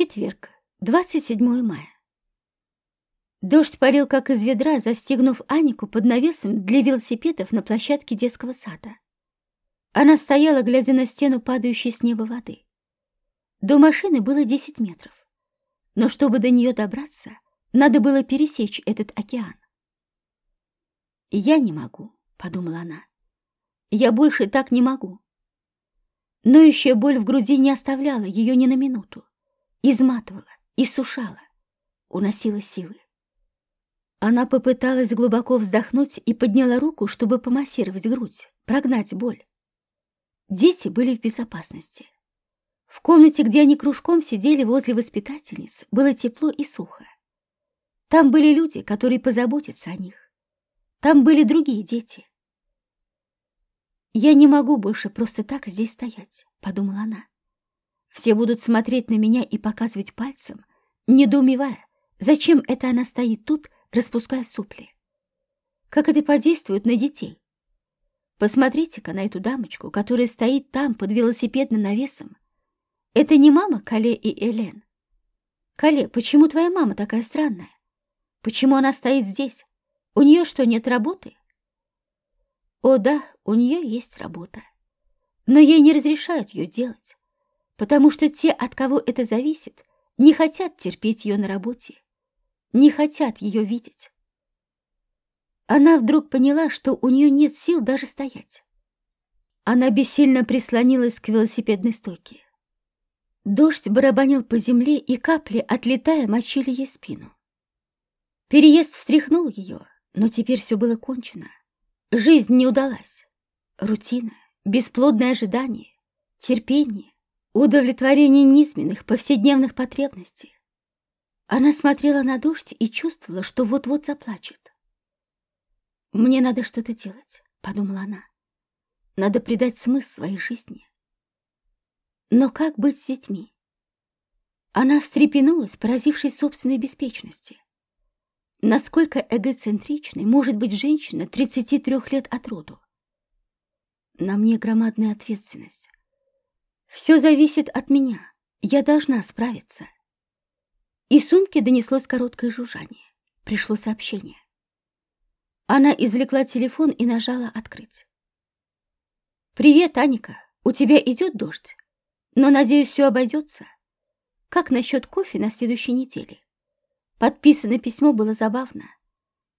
Четверг, 27 мая. Дождь парил как из ведра, застегнув Анику под навесом для велосипедов на площадке детского сада. Она стояла, глядя на стену падающей с неба воды. До машины было 10 метров. Но чтобы до нее добраться, надо было пересечь этот океан. «Я не могу», — подумала она. «Я больше так не могу». Ноющая боль в груди не оставляла ее ни на минуту изматывала, иссушала, уносила силы. Она попыталась глубоко вздохнуть и подняла руку, чтобы помассировать грудь, прогнать боль. Дети были в безопасности. В комнате, где они кружком сидели возле воспитательниц, было тепло и сухо. Там были люди, которые позаботятся о них. Там были другие дети. «Я не могу больше просто так здесь стоять», — подумала она. Все будут смотреть на меня и показывать пальцем, недоумевая, зачем это она стоит тут, распуская сопли. Как это подействует на детей? Посмотрите-ка на эту дамочку, которая стоит там под велосипедным навесом. Это не мама Кале и Элен. Кале, почему твоя мама такая странная? Почему она стоит здесь? У нее что, нет работы? О да, у нее есть работа. Но ей не разрешают ее делать потому что те, от кого это зависит, не хотят терпеть ее на работе, не хотят ее видеть. Она вдруг поняла, что у нее нет сил даже стоять. Она бессильно прислонилась к велосипедной стойке. Дождь барабанил по земле, и капли, отлетая, мочили ей спину. Переезд встряхнул ее, но теперь все было кончено. Жизнь не удалась. Рутина, бесплодное ожидание, терпение, удовлетворение низменных повседневных потребностей. Она смотрела на дождь и чувствовала, что вот-вот заплачет. «Мне надо что-то делать», — подумала она. «Надо придать смысл своей жизни». Но как быть с детьми? Она встрепенулась, поразившись собственной беспечности. Насколько эгоцентричной может быть женщина 33 лет от роду? На мне громадная ответственность. Все зависит от меня. Я должна справиться. Из сумки донеслось короткое жужжание. Пришло сообщение. Она извлекла телефон и нажала «Открыть». «Привет, Аника. У тебя идет дождь? Но, надеюсь, все обойдется. Как насчет кофе на следующей неделе?» Подписанное письмо было забавно.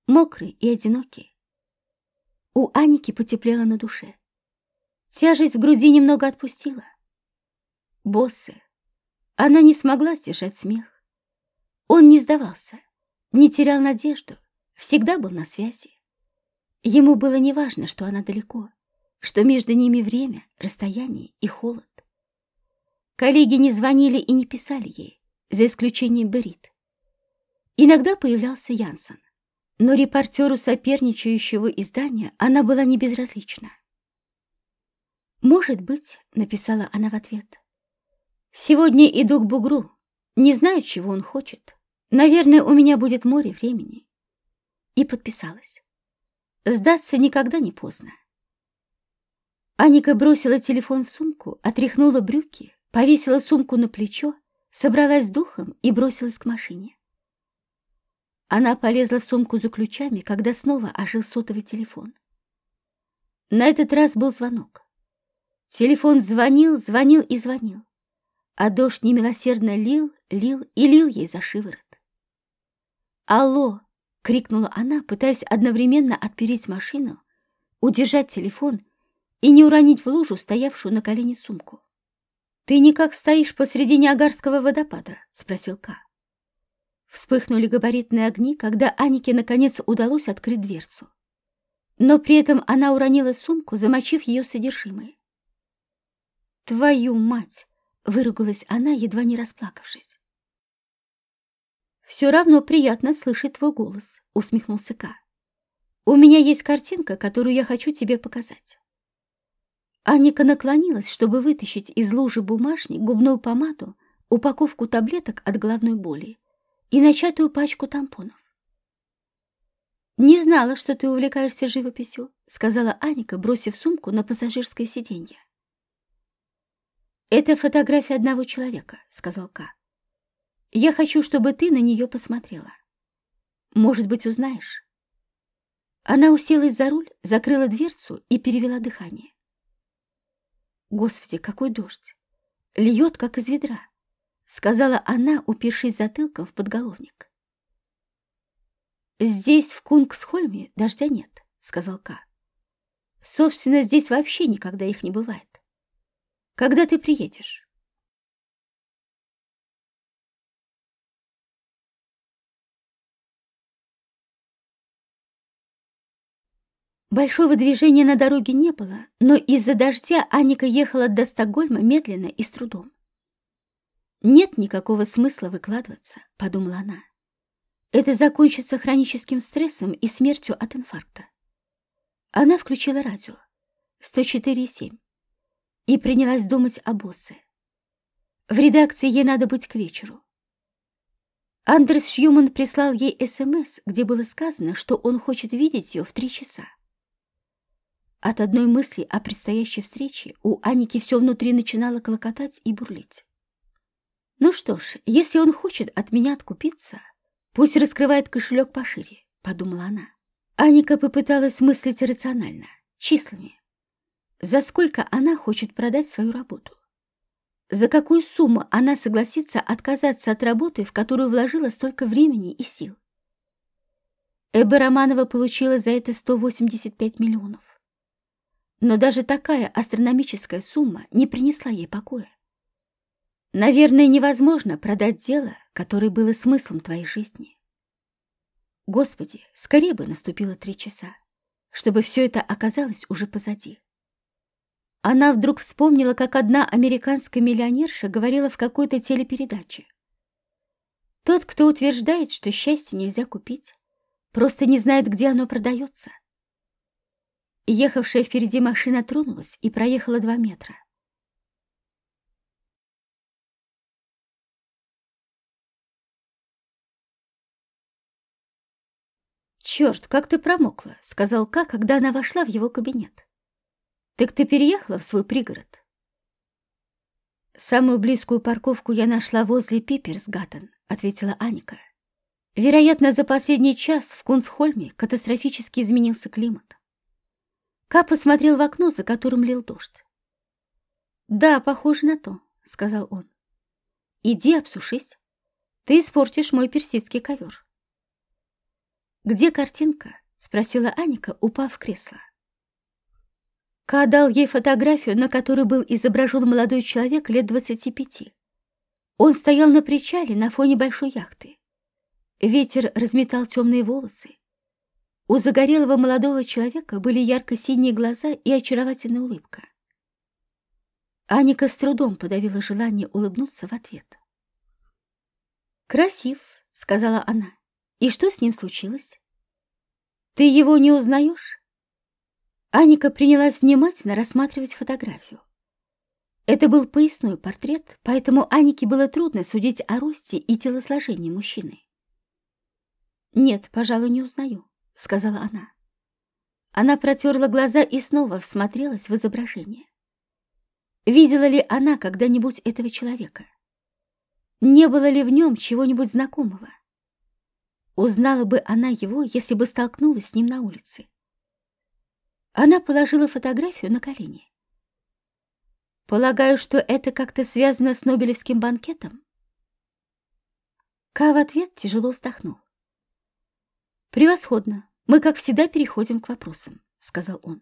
Мокрый и одинокий. У Аники потеплело на душе. Тяжесть в груди немного отпустила боссы. Она не смогла сдержать смех. Он не сдавался, не терял надежду, всегда был на связи. Ему было неважно, что она далеко, что между ними время, расстояние и холод. Коллеги не звонили и не писали ей, за исключением Берит. Иногда появлялся Янсен, но репортеру соперничающего издания она была не безразлична. «Может быть», — написала она в ответ, Сегодня иду к бугру. Не знаю, чего он хочет. Наверное, у меня будет море времени. И подписалась. Сдаться никогда не поздно. Аника бросила телефон в сумку, отряхнула брюки, повесила сумку на плечо, собралась с духом и бросилась к машине. Она полезла в сумку за ключами, когда снова ожил сотовый телефон. На этот раз был звонок. Телефон звонил, звонил и звонил а дождь немилосердно лил, лил и лил ей за шиворот. «Алло!» — крикнула она, пытаясь одновременно отпереть машину, удержать телефон и не уронить в лужу стоявшую на колене сумку. «Ты никак стоишь посреди Ниагарского водопада?» — спросил Ка. Вспыхнули габаритные огни, когда Анике наконец удалось открыть дверцу. Но при этом она уронила сумку, замочив ее содержимое. «Твою мать!» Выругалась она, едва не расплакавшись. «Все равно приятно слышать твой голос», — усмехнулся Ка. «У меня есть картинка, которую я хочу тебе показать». Аника наклонилась, чтобы вытащить из лужи бумажник, губную помаду, упаковку таблеток от головной боли и начатую пачку тампонов. «Не знала, что ты увлекаешься живописью», — сказала Аника, бросив сумку на пассажирское сиденье. «Это фотография одного человека», — сказал Ка. Я хочу, чтобы ты на нее посмотрела. Может быть, узнаешь. Она уселась за руль, закрыла дверцу и перевела дыхание. Господи, какой дождь! Льет, как из ведра, сказала она, упершись затылком в подголовник. Здесь, в Кунгсхольме, дождя нет, сказал Ка. Собственно, здесь вообще никогда их не бывает. Когда ты приедешь? Большого движения на дороге не было, но из-за дождя Аника ехала до Стокгольма медленно и с трудом. «Нет никакого смысла выкладываться», — подумала она. «Это закончится хроническим стрессом и смертью от инфаркта». Она включила радио 104,7 и принялась думать о боссе. В редакции ей надо быть к вечеру. Андрес Шьюман прислал ей СМС, где было сказано, что он хочет видеть ее в три часа. От одной мысли о предстоящей встрече у Аники все внутри начинало клокотать и бурлить. «Ну что ж, если он хочет от меня откупиться, пусть раскрывает кошелек пошире», — подумала она. Аника попыталась мыслить рационально, числами. За сколько она хочет продать свою работу? За какую сумму она согласится отказаться от работы, в которую вложила столько времени и сил? Эбба Романова получила за это 185 миллионов. Но даже такая астрономическая сумма не принесла ей покоя. Наверное, невозможно продать дело, которое было смыслом твоей жизни. Господи, скорее бы наступило три часа, чтобы все это оказалось уже позади. Она вдруг вспомнила, как одна американская миллионерша говорила в какой-то телепередаче. Тот, кто утверждает, что счастье нельзя купить, просто не знает, где оно продается. Ехавшая впереди машина тронулась и проехала два метра. «Черт, как ты промокла!» — сказал Ка, когда она вошла в его кабинет. «Так ты переехала в свой пригород?» «Самую близкую парковку я нашла возле Пиперсгаттен», — ответила Аника. «Вероятно, за последний час в Кунсхольме катастрофически изменился климат. Ка посмотрел в окно, за которым лил дождь. «Да, похоже на то», — сказал он. «Иди обсушись. Ты испортишь мой персидский ковер». «Где картинка?» — спросила Аника, упав в кресло. Ка дал ей фотографию, на которой был изображен молодой человек лет двадцати пяти. Он стоял на причале на фоне большой яхты. Ветер разметал темные волосы. У загорелого молодого человека были ярко-синие глаза и очаровательная улыбка. Аника с трудом подавила желание улыбнуться в ответ. «Красив», — сказала она. «И что с ним случилось?» «Ты его не узнаешь?» Аника принялась внимательно рассматривать фотографию. Это был поясной портрет, поэтому Анике было трудно судить о росте и телосложении мужчины. «Нет, пожалуй, не узнаю», — сказала она. Она протерла глаза и снова всмотрелась в изображение. Видела ли она когда-нибудь этого человека? Не было ли в нем чего-нибудь знакомого? Узнала бы она его, если бы столкнулась с ним на улице. Она положила фотографию на колени. Полагаю, что это как-то связано с Нобелевским банкетом? Ка в ответ тяжело вздохнул. «Превосходно. Мы, как всегда, переходим к вопросам», — сказал он.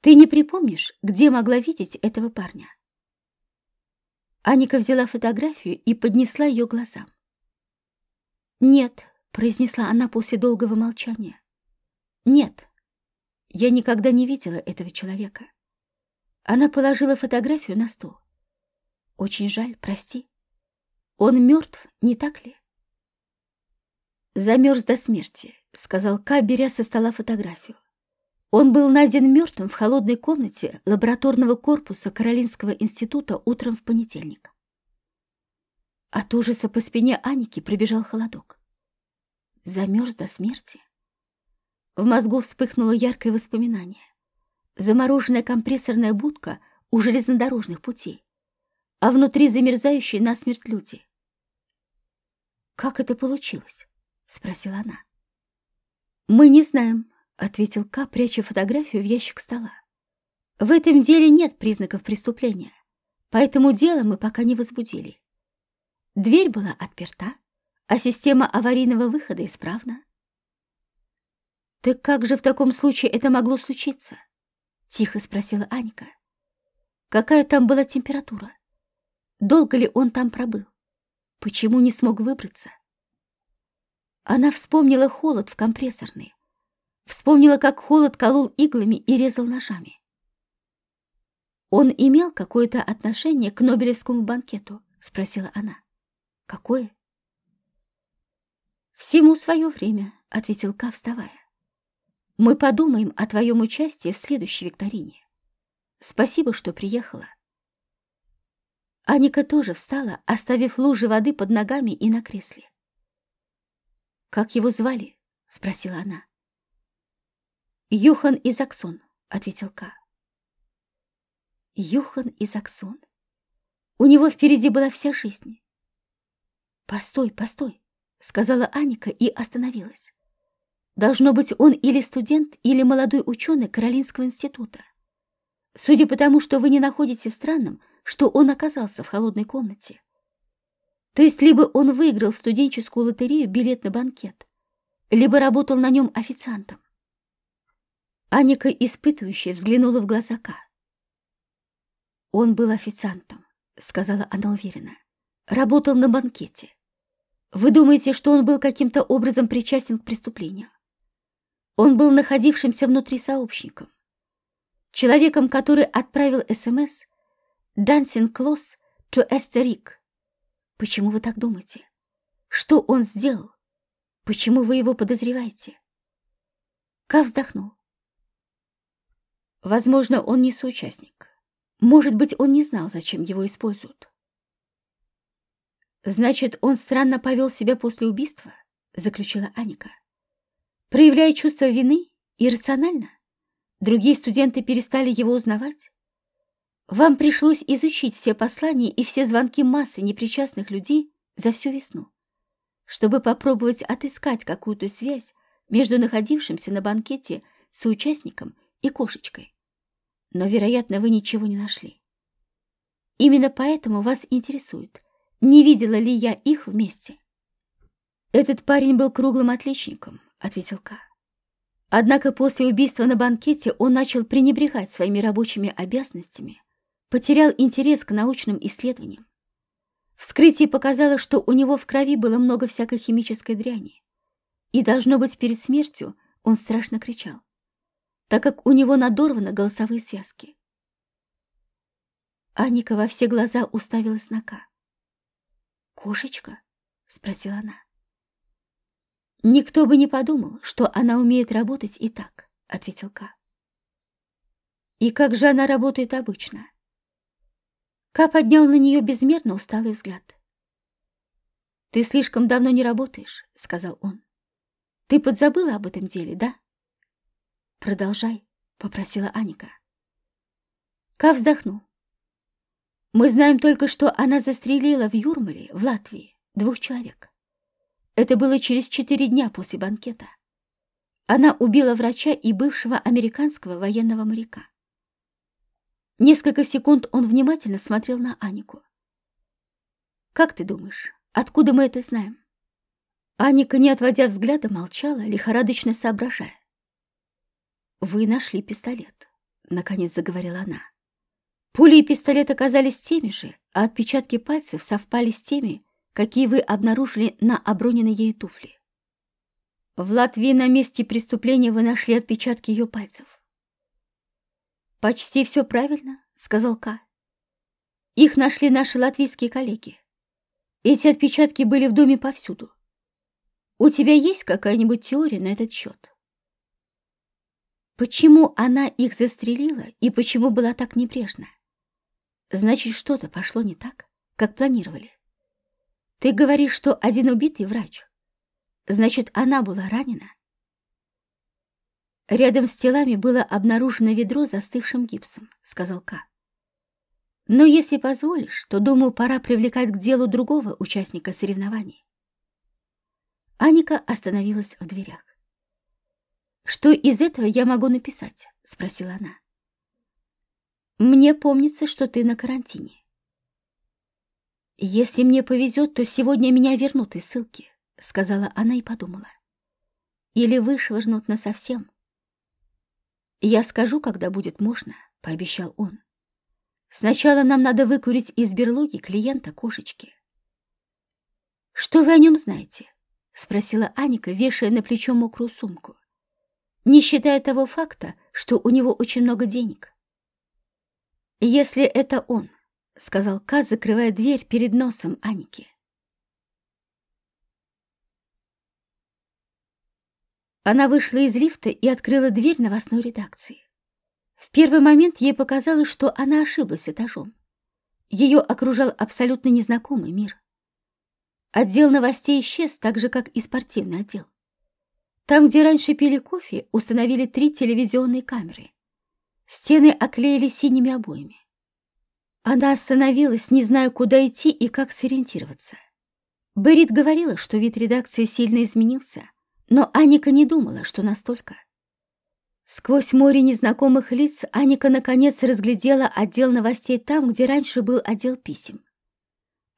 «Ты не припомнишь, где могла видеть этого парня?» Аника взяла фотографию и поднесла ее глазам. «Нет», — произнесла она после долгого молчания. «Нет, я никогда не видела этого человека». Она положила фотографию на стол. «Очень жаль, прости. Он мертв, не так ли?» «Замерз до смерти», — сказал Ка, беря со стола фотографию. Он был найден мертвым в холодной комнате лабораторного корпуса Каролинского института утром в понедельник. От ужаса по спине Аники пробежал холодок. Замерз до смерти? В мозгу вспыхнуло яркое воспоминание. Замороженная компрессорная будка у железнодорожных путей, а внутри замерзающие насмерть люди. «Как это получилось?» — спросила она. «Мы не знаем», — ответил Ка, пряча фотографию в ящик стола. «В этом деле нет признаков преступления, поэтому дело мы пока не возбудили. Дверь была отперта, а система аварийного выхода исправна». «Так как же в таком случае это могло случиться?» — тихо спросила Анька. «Какая там была температура? Долго ли он там пробыл? Почему не смог выбраться?» Она вспомнила холод в компрессорной. Вспомнила, как холод колол иглами и резал ножами. «Он имел какое-то отношение к Нобелевскому банкету?» — спросила она. «Какое?» «Всему свое время», — ответил Ка, вставая. «Мы подумаем о твоем участии в следующей викторине. Спасибо, что приехала». Аника тоже встала, оставив лужи воды под ногами и на кресле. «Как его звали?» — спросила она. «Юхан Изаксон», — ответил Ка. Юхан Изаксон. У него впереди была вся жизнь. «Постой, постой», — сказала Аника и остановилась. Должно быть, он или студент, или молодой ученый Каролинского института. Судя по тому, что вы не находите странным, что он оказался в холодной комнате. То есть либо он выиграл в студенческую лотерею билет на банкет, либо работал на нем официантом. Аника, испытывающая, взглянула в глаза Ка. «Он был официантом», — сказала она уверенно. «Работал на банкете. Вы думаете, что он был каким-то образом причастен к преступлению? Он был находившимся внутри сообщником. Человеком, который отправил СМС «Dancing close to Эстерик» Почему вы так думаете? Что он сделал? Почему вы его подозреваете? Ка вздохнул. Возможно, он не соучастник. Может быть, он не знал, зачем его используют. Значит, он странно повел себя после убийства, заключила Аника. Проявляя чувство вины, иррационально. Другие студенты перестали его узнавать. Вам пришлось изучить все послания и все звонки массы непричастных людей за всю весну, чтобы попробовать отыскать какую-то связь между находившимся на банкете соучастником и кошечкой. Но, вероятно, вы ничего не нашли. Именно поэтому вас интересует, не видела ли я их вместе. Этот парень был круглым отличником, ответил Ка. Однако после убийства на банкете он начал пренебрегать своими рабочими обязанностями потерял интерес к научным исследованиям. Вскрытие показало, что у него в крови было много всякой химической дряни. И, должно быть, перед смертью он страшно кричал, так как у него надорваны голосовые связки. Аника во все глаза уставилась на Ка. «Кошечка?» — спросила она. «Никто бы не подумал, что она умеет работать и так», — ответил Ка. «И как же она работает обычно?» Ка поднял на нее безмерно усталый взгляд. «Ты слишком давно не работаешь», — сказал он. «Ты подзабыла об этом деле, да?» «Продолжай», — попросила Аника. Ка вздохнул. «Мы знаем только, что она застрелила в Юрмале, в Латвии, двух человек. Это было через четыре дня после банкета. Она убила врача и бывшего американского военного моряка. Несколько секунд он внимательно смотрел на Анику. «Как ты думаешь, откуда мы это знаем?» Аника, не отводя взгляда, молчала, лихорадочно соображая. «Вы нашли пистолет», — наконец заговорила она. «Пули и пистолет оказались теми же, а отпечатки пальцев совпали с теми, какие вы обнаружили на оброненной ей туфле. В Латвии на месте преступления вы нашли отпечатки ее пальцев. «Почти все правильно», — сказал Ка. «Их нашли наши латвийские коллеги. Эти отпечатки были в доме повсюду. У тебя есть какая-нибудь теория на этот счет?» Почему она их застрелила и почему была так небрежна? Значит, что-то пошло не так, как планировали. Ты говоришь, что один убитый врач. Значит, она была ранена? Рядом с телами было обнаружено ведро застывшим гипсом, сказал Ка. Но если позволишь, то, думаю, пора привлекать к делу другого участника соревнований. Аника остановилась в дверях. «Что из этого я могу написать?» — спросила она. «Мне помнится, что ты на карантине. Если мне повезет, то сегодня меня вернут из ссылки», — сказала она и подумала. «Или вышвырнут насовсем». «Я скажу, когда будет можно», — пообещал он. «Сначала нам надо выкурить из берлоги клиента кошечки». «Что вы о нем знаете?» — спросила Аника, вешая на плечо мокрую сумку. «Не считая того факта, что у него очень много денег». «Если это он», — сказал Кат, закрывая дверь перед носом Аники. Она вышла из лифта и открыла дверь новостной редакции. В первый момент ей показалось, что она ошиблась этажом. Ее окружал абсолютно незнакомый мир. Отдел новостей исчез, так же, как и спортивный отдел. Там, где раньше пили кофе, установили три телевизионные камеры. Стены оклеили синими обоями. Она остановилась, не зная, куда идти и как сориентироваться. Берит говорила, что вид редакции сильно изменился, но Аника не думала, что настолько. Сквозь море незнакомых лиц Аника наконец разглядела отдел новостей там, где раньше был отдел писем.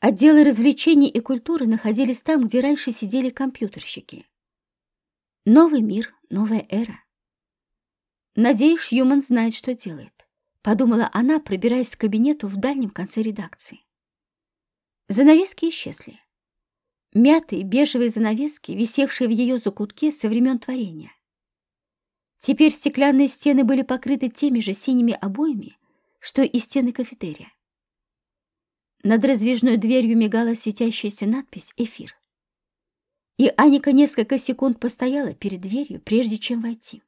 Отделы развлечений и культуры находились там, где раньше сидели компьютерщики. Новый мир, новая эра. Надеюсь, Юман знает, что делает, подумала она, пробираясь к кабинету в дальнем конце редакции. Занавески исчезли. Мятые бежевые занавески, висевшие в ее закутке со времен творения. Теперь стеклянные стены были покрыты теми же синими обоями, что и стены кафетерия. Над раздвижной дверью мигала светящаяся надпись «Эфир». И Аника несколько секунд постояла перед дверью, прежде чем войти.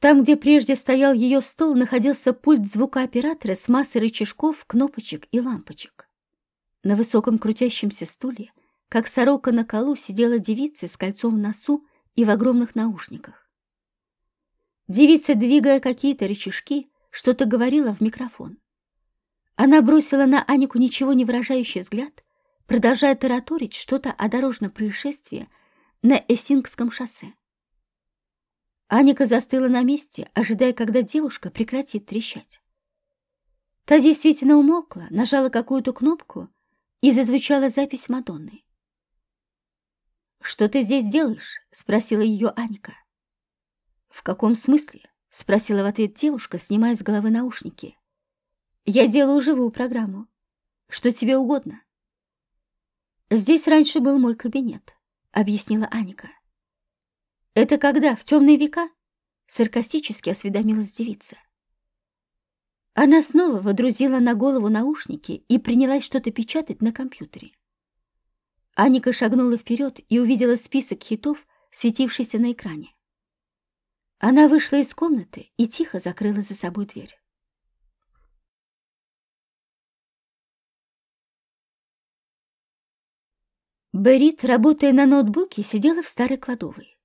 Там, где прежде стоял ее стол, находился пульт звукооператора с массой рычажков, кнопочек и лампочек. На высоком крутящемся стуле, как сорока на колу, сидела девица с кольцом в носу и в огромных наушниках. Девица, двигая какие-то рычажки, что-то говорила в микрофон. Она бросила на Анику ничего не выражающий взгляд, продолжая тараторить что-то о дорожном происшествии на Эссингском шоссе. Аника застыла на месте, ожидая, когда девушка прекратит трещать. Та действительно умолкла, нажала какую-то кнопку, и зазвучала запись Мадонны. «Что ты здесь делаешь?» — спросила ее Аника. «В каком смысле?» — спросила в ответ девушка, снимая с головы наушники. Я делаю живую программу. Что тебе угодно. Здесь раньше был мой кабинет, объяснила Аника. Это когда, в темные века? Саркастически осведомилась девица. Она снова водрузила на голову наушники и принялась что-то печатать на компьютере. Аника шагнула вперед и увидела список хитов, светившийся на экране. Она вышла из комнаты и тихо закрыла за собой дверь. Берит, работая на ноутбуке, сидела в старой кладовой.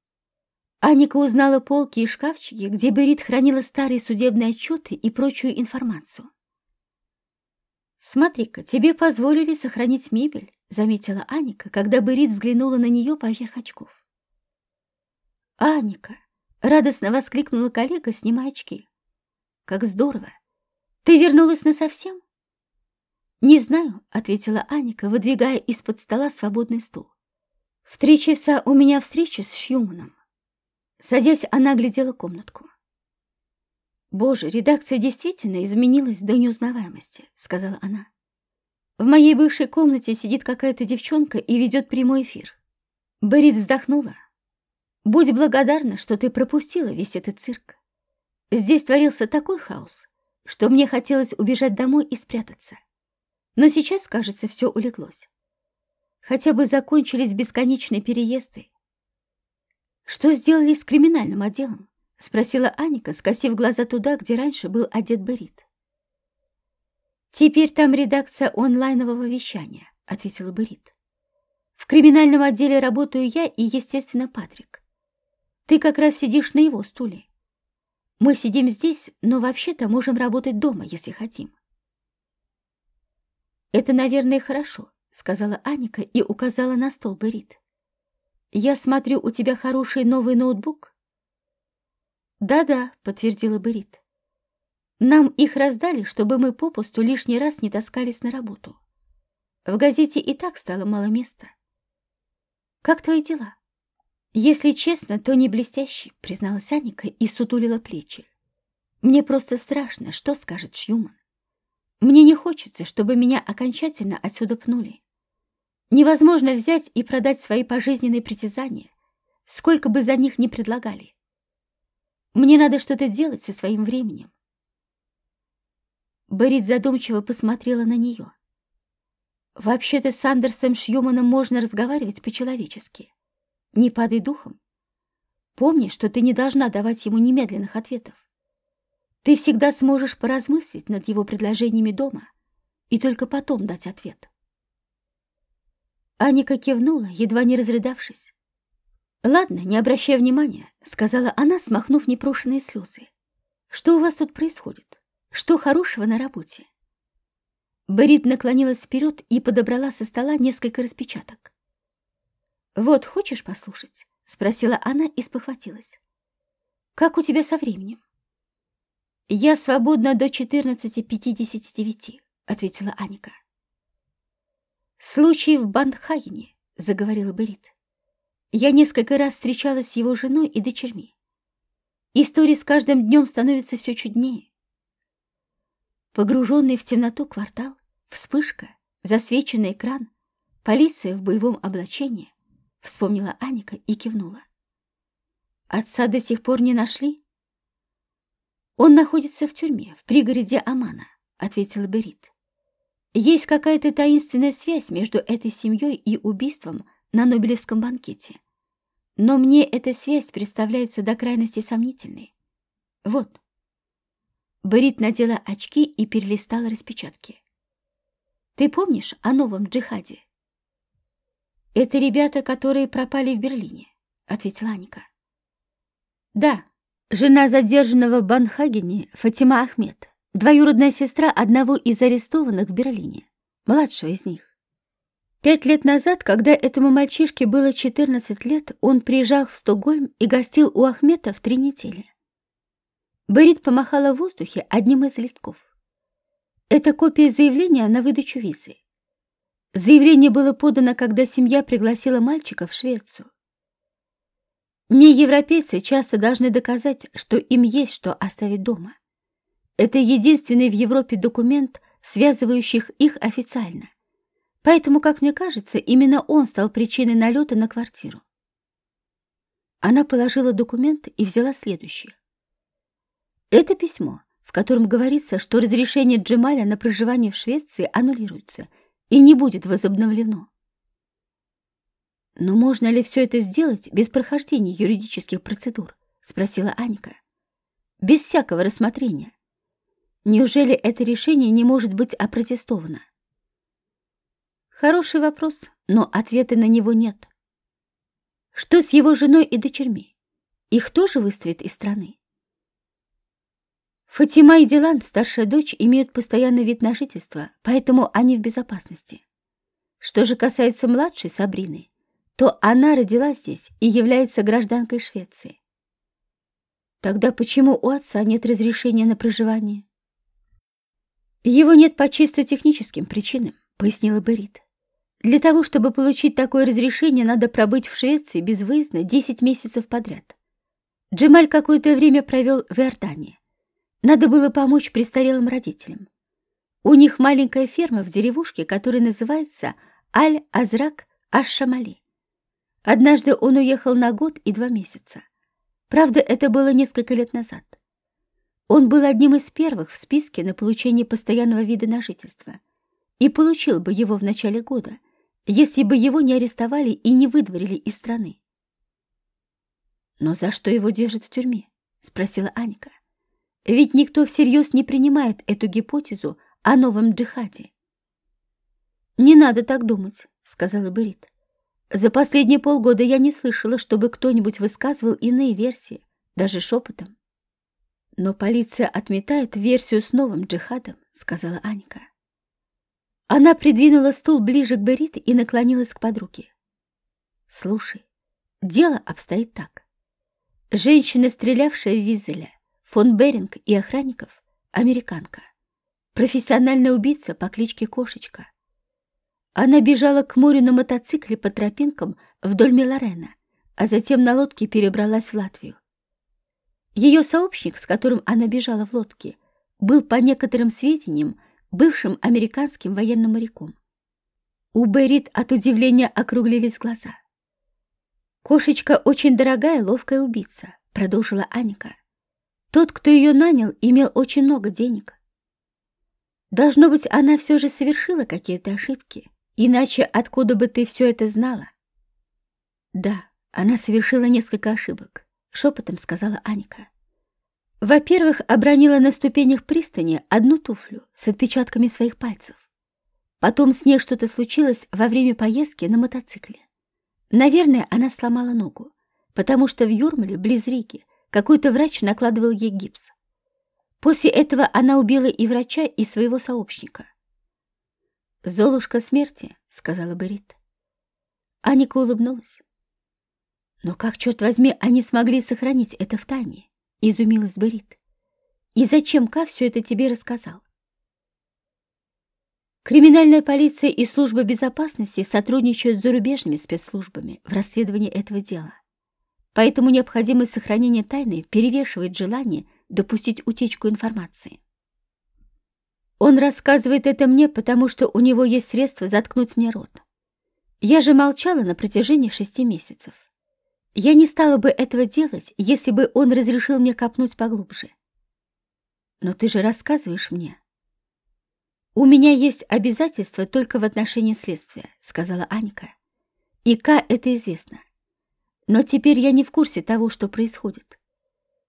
Аника узнала полки и шкафчики, где Берит хранила старые судебные отчеты и прочую информацию. «Смотри-ка, тебе позволили сохранить мебель», — заметила Аника, когда Берит взглянула на нее поверх очков. «Аника!» — радостно воскликнула коллега, снимая очки. «Как здорово! Ты вернулась насовсем?» «Не знаю», — ответила Аника, выдвигая из-под стола свободный стул. «В три часа у меня встреча с Шьюманом». Садясь, она глядела комнатку. «Боже, редакция действительно изменилась до неузнаваемости», — сказала она. «В моей бывшей комнате сидит какая-то девчонка и ведет прямой эфир». Берит вздохнула. «Будь благодарна, что ты пропустила весь этот цирк. Здесь творился такой хаос, что мне хотелось убежать домой и спрятаться. Но сейчас, кажется, все улеглось. Хотя бы закончились бесконечные переезды. «Что сделали с криминальным отделом?» — спросила Аника, скосив глаза туда, где раньше был одет Берит. «Теперь там редакция онлайнового вещания», — ответила Берит. «В криминальном отделе работаю я и, естественно, Патрик. Ты как раз сидишь на его стуле. Мы сидим здесь, но вообще-то можем работать дома, если хотим. «Это, наверное, хорошо», — сказала Аника и указала на стол Берит. «Я смотрю, у тебя хороший новый ноутбук?» «Да-да», — подтвердила Берит. «Нам их раздали, чтобы мы попусту лишний раз не таскались на работу. В газете и так стало мало места. Как твои дела?» «Если честно, то не блестяще», — призналась Аника и сутулила плечи. «Мне просто страшно, что скажет Шьюман. Мне не хочется, чтобы меня окончательно отсюда пнули. Невозможно взять и продать свои пожизненные притязания, сколько бы за них ни предлагали. Мне надо что-то делать со своим временем. Берит задумчиво посмотрела на нее. Вообще-то с Андерсом Шьюманом можно разговаривать по-человечески. Не падай духом. Помни, что ты не должна давать ему немедленных ответов. Ты всегда сможешь поразмыслить над его предложениями дома и только потом дать ответ. Аника кивнула, едва не разрыдавшись. «Ладно, не обращай внимания», — сказала она, смахнув непрошенные слезы. «Что у вас тут происходит? Что хорошего на работе?» Берит наклонилась вперед и подобрала со стола несколько распечаток. «Вот, хочешь послушать?» — спросила она и спохватилась. «Как у тебя со временем?» «Я свободна до 14.59», — ответила Аника. «Случай в Бандхагене», — заговорила Берит. «Я несколько раз встречалась с его женой и дочерьми. История с каждым днем становится все чуднее. Погруженный в темноту квартал, вспышка, засвеченный экран, полиция в боевом облачении, вспомнила Аника и кивнула. Отца до сих пор не нашли? Он находится в тюрьме, в пригороде Амана, ответила Берит. Есть какая-то таинственная связь между этой семьей и убийством на Нобелевском банкете. Но мне эта связь представляется до крайности сомнительной. Вот. Берит надела очки и перелистала распечатки. Ты помнишь о новом джихаде? Это ребята, которые пропали в Берлине, ответила Аника. Да, жена задержанного в Банхагене Фатима Ахмед двоюродная сестра одного из арестованных в Берлине, младшего из них. Пять лет назад, когда этому мальчишке было 14 лет, он приезжал в Стокгольм и гостил у Ахмета в три недели. Берит помахала в воздухе одним из листков. Это копия заявления на выдачу визы. Заявление было подано, когда семья пригласила мальчика в Швецию. Не европейцы часто должны доказать, что им есть что оставить дома. Это единственный в Европе документ, связывающих их официально. Поэтому, как мне кажется, именно он стал причиной налета на квартиру. Она положила документ и взяла следующее. Это письмо, в котором говорится, что разрешение Джемаля на проживание в Швеции аннулируется и не будет возобновлено. «Но можно ли все это сделать без прохождения юридических процедур?» — спросила Анька. «Без всякого рассмотрения. Неужели это решение не может быть опротестовано? Хороший вопрос, но ответа на него нет. Что с его женой и дочерьми? Их тоже выставят из страны? Фатима и Дилан, старшая дочь, имеют постоянный вид на жительство, поэтому они в безопасности. Что же касается младшей Сабрины, то она родилась здесь и является гражданкой Швеции. Тогда почему у отца нет разрешения на проживание? «Его нет по чисто техническим причинам», — пояснила Берит. «Для того, чтобы получить такое разрешение, надо пробыть в Швеции безвыездно 10 месяцев подряд. Джемаль какое-то время провел в Иордании. Надо было помочь престарелым родителям. У них маленькая ферма в деревушке, которая называется Аль-Азрак Аш-Шамали. Однажды он уехал на год и два месяца. Правда, это было несколько лет назад. Он был одним из первых в списке на получение постоянного вида на жительство и получил бы его в начале года, если бы его не арестовали и не выдворили из страны. «Но за что его держат в тюрьме?» — спросила Аника. «Ведь никто всерьез не принимает эту гипотезу о новом джихаде». «Не надо так думать», — сказала Берит. «За последние полгода я не слышала, чтобы кто-нибудь высказывал иные версии, даже шепотом». Но полиция отметает версию с новым джихадом, сказала Анька. Она придвинула стул ближе к Берит и наклонилась к подруге. Слушай, Дело обстоит так. Женщина, стрелявшая в Визеля, фон Беринг и охранников, американка. Профессиональная убийца по кличке Кошечка. Она бежала к морю на мотоцикле по тропинкам вдоль Миларена, а затем на лодке перебралась в Латвию. Ее сообщник, с которым она бежала в лодке, был, по некоторым сведениям, бывшим американским военным моряком. У Берит от удивления округлились глаза. «Кошечка очень дорогая, ловкая убийца», — продолжила Аника. «Тот, кто ее нанял, имел очень много денег. Должно быть, она все же совершила какие-то ошибки, иначе откуда бы ты все это знала?» «Да, она совершила несколько ошибок», — шепотом сказала Аника. Во-первых, обронила на ступенях пристани одну туфлю с отпечатками своих пальцев. Потом с ней что-то случилось во время поездки на мотоцикле. Наверное, она сломала ногу, потому что в Юрмале, близ Риги, какой-то врач накладывал ей гипс. После этого она убила и врача, и своего сообщника. «Золушка смерти», — сказала Берит. Аника улыбнулась. Но как, черт возьми, они смогли сохранить это в тайне? Изумилась Берит. И зачем Ка все это тебе рассказал? Криминальная полиция и служба безопасности сотрудничают с зарубежными спецслужбами в расследовании этого дела. Поэтому необходимость сохранения тайны перевешивает желание допустить утечку информации. Он рассказывает это мне, потому что у него есть средства заткнуть мне рот. Я же молчала на протяжении шести месяцев. Я не стала бы этого делать, если бы он разрешил мне копнуть поглубже. Но ты же рассказываешь мне. У меня есть обязательства только в отношении следствия, сказала Аника. И К это известно. Но теперь я не в курсе того, что происходит.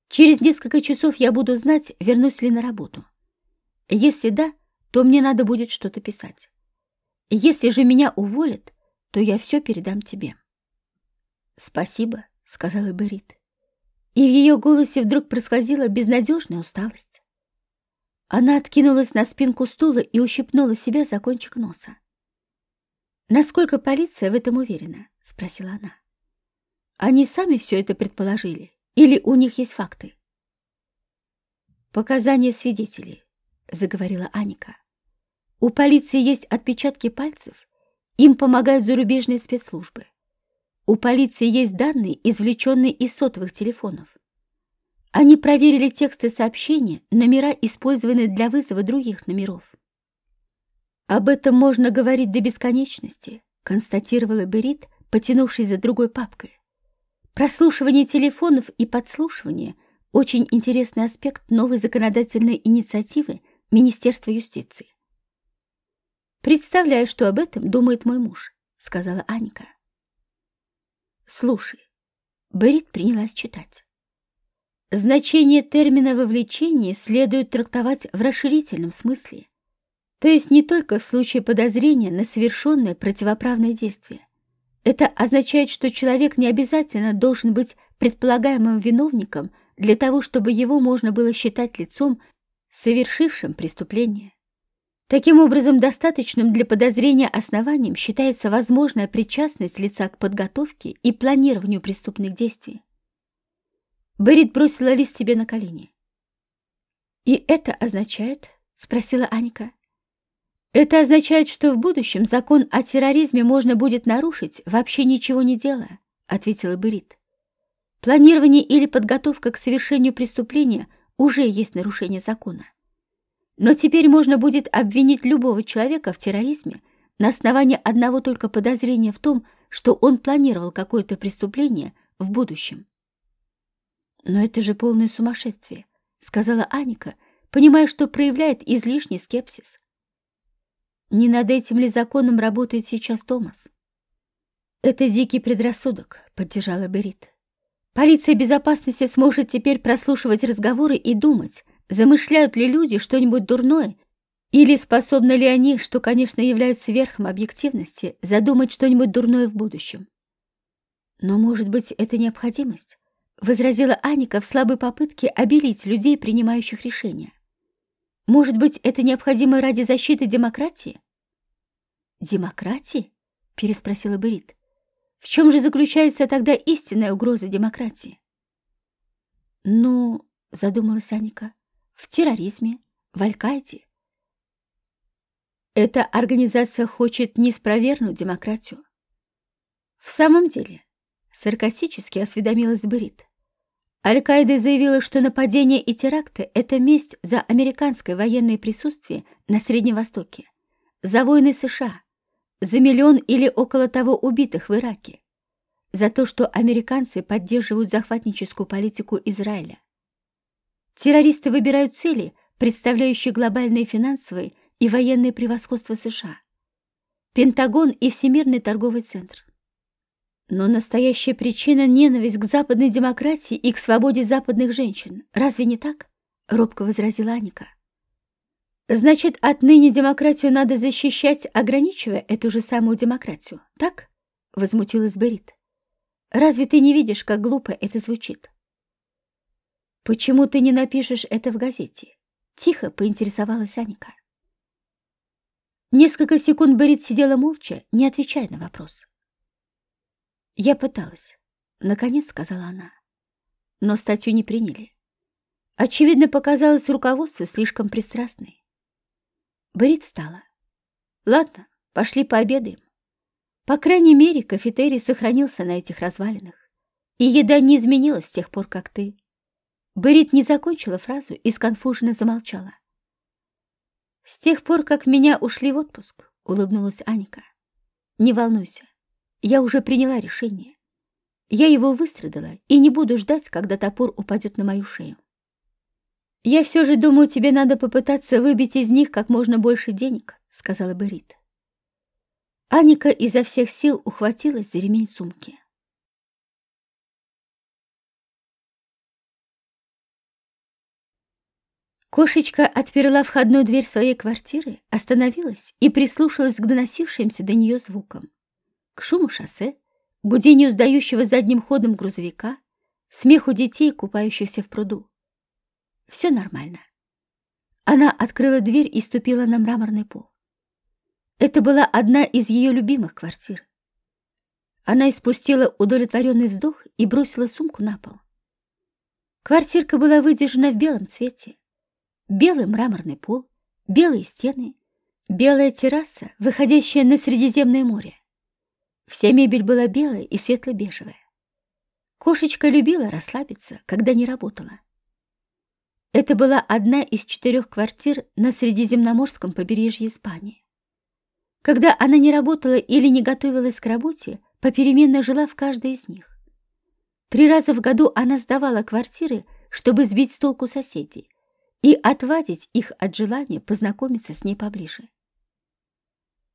Через несколько часов я буду знать, вернусь ли на работу. Если да, то мне надо будет что-то писать. Если же меня уволят, то я все передам тебе. «Спасибо», — сказала Берит. И в ее голосе вдруг просквозила безнадежная усталость. Она откинулась на спинку стула и ущипнула себя за кончик носа. «Насколько полиция в этом уверена?» — спросила она. «Они сами все это предположили? Или у них есть факты?» «Показания свидетелей», — заговорила Аника. «У полиции есть отпечатки пальцев, им помогают зарубежные спецслужбы. У полиции есть данные, извлеченные из сотовых телефонов. Они проверили тексты сообщения, номера, использованные для вызова других номеров. «Об этом можно говорить до бесконечности», констатировала Берит, потянувшись за другой папкой. Прослушивание телефонов и подслушивание – очень интересный аспект новой законодательной инициативы Министерства юстиции. «Представляю, что об этом думает мой муж», — сказала Аника. Слушай. Берит принялась читать. Значение термина «вовлечение» следует трактовать в расширительном смысле. То есть не только в случае подозрения на совершенное противоправное действие. Это означает, что человек не обязательно должен быть предполагаемым виновником для того, чтобы его можно было считать лицом, совершившим преступление. Таким образом, достаточным для подозрения основанием считается возможная причастность лица к подготовке и планированию преступных действий. Берит бросила лист себе на колени. «И это означает?» — спросила Аника. «Это означает, что в будущем закон о терроризме можно будет нарушить, вообще ничего не делая», — ответила Берит. «Планирование или подготовка к совершению преступления уже есть нарушение закона. Но теперь можно будет обвинить любого человека в терроризме на основании одного только подозрения в том, что он планировал какое-то преступление в будущем. «Но это же полное сумасшествие», — сказала Аника, понимая, что проявляет излишний скепсис. «Не над этим ли законом работает сейчас Томас?» «Это дикий предрассудок», — поддержала Берит. «Полиция безопасности сможет теперь прослушивать разговоры и думать, Замышляют ли люди что-нибудь дурное? Или способны ли они, что, конечно, является верхом объективности, задумать что-нибудь дурное в будущем? Но, может быть, это необходимость? Возразила Аника в слабой попытке обелить людей, принимающих решения. Может быть, это необходимо ради защиты демократии? Демократии? Переспросила Берит. В чем же заключается тогда истинная угроза демократии? Ну, задумалась Аника, в терроризме, в Аль-Каиде. Эта организация хочет не спровергнуть демократию. В самом деле, саркастически осведомилась Брит. Аль-Каида заявила, что нападения и теракты — это месть за американское военное присутствие на Среднем Востоке, за войны США, за миллион или около того убитых в Ираке, за то, что американцы поддерживают захватническую политику Израиля. Террористы выбирают цели, представляющие глобальные финансовые и военные превосходства США. Пентагон и Всемирный торговый центр. Но настоящая причина — ненависть к западной демократии и к свободе западных женщин. Разве не так? — робко возразила Аника. Значит, отныне демократию надо защищать, ограничивая эту же самую демократию, так? — возмутилась Берит. Разве ты не видишь, как глупо это звучит? Почему ты не напишешь это в газете? Тихо поинтересовалась Аника. Несколько секунд Берит сидела молча, не отвечая на вопрос. Я пыталась, наконец сказала она. Но статью не приняли. Очевидно, показалось руководству слишком пристрастной. Брит встала. Ладно, пошли пообедаем. По крайней мере, кафетерий сохранился на этих развалинах. И еда не изменилась с тех пор, как ты. Брит не закончила фразу и сконфуженно замолчала. «С тех пор, как меня ушли в отпуск», — улыбнулась Аника. «Не волнуйся, я уже приняла решение. Я его выстрадала и не буду ждать, когда топор упадет на мою шею. Я все же думаю, тебе надо попытаться выбить из них как можно больше денег, сказала Берит. Аника изо всех сил ухватилась за ремень сумки. Кошечка отперла входную дверь своей квартиры, остановилась и прислушалась к доносившимся до нее звукам к шуму шоссе, гудению сдающего задним ходом грузовика, смеху детей, купающихся в пруду. Все нормально. Она открыла дверь и ступила на мраморный пол. Это была одна из ее любимых квартир. Она испустила удовлетворенный вздох и бросила сумку на пол. Квартирка была выдержана в белом цвете. Белый мраморный пол, белые стены, белая терраса, выходящая на Средиземное море. Вся мебель была белая и светло-бежевая. Кошечка любила расслабиться, когда не работала. Это была одна из четырех квартир на Средиземноморском побережье Испании. Когда она не работала или не готовилась к работе, попеременно жила в каждой из них. Три раза в году она сдавала квартиры, чтобы сбить с толку соседей и отвадить их от желания познакомиться с ней поближе.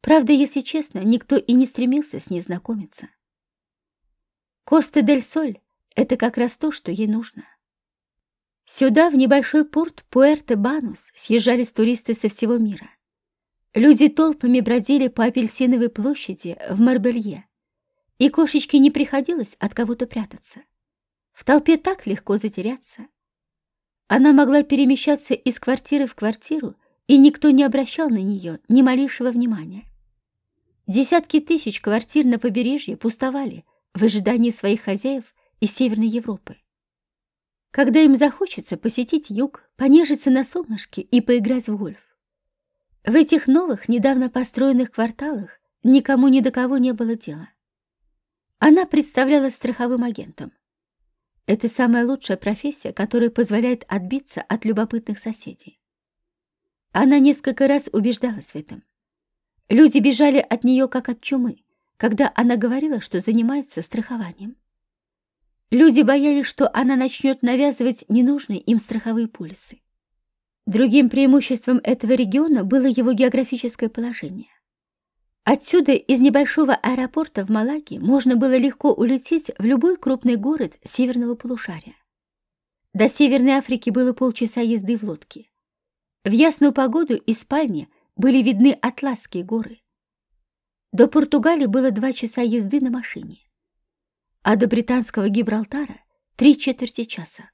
Правда, если честно, никто и не стремился с ней знакомиться. Коста-дель-Соль — это как раз то, что ей нужно. Сюда, в небольшой порт Пуэрто-Банус, съезжались туристы со всего мира. Люди толпами бродили по апельсиновой площади в Марбелье, и кошечке не приходилось от кого-то прятаться. В толпе так легко затеряться. Она могла перемещаться из квартиры в квартиру, и никто не обращал на нее ни малейшего внимания. Десятки тысяч квартир на побережье пустовали в ожидании своих хозяев из Северной Европы. Когда им захочется посетить юг, понежиться на солнышке и поиграть в гольф. В этих новых, недавно построенных кварталах никому ни до кого не было дела. Она представляла страховым агентом. Это самая лучшая профессия, которая позволяет отбиться от любопытных соседей. Она несколько раз убеждалась в этом. Люди бежали от нее как от чумы, когда она говорила, что занимается страхованием. Люди боялись, что она начнет навязывать ненужные им страховые полисы. Другим преимуществом этого региона было его географическое положение. Отсюда, из небольшого аэропорта в Малаге, можно было легко улететь в любой крупный город северного полушария. До Северной Африки было полчаса езды в лодке. В ясную погоду из спальни – были видны Атласские горы. До Португалии было два часа езды на машине, а до британского Гибралтара — три четверти часа.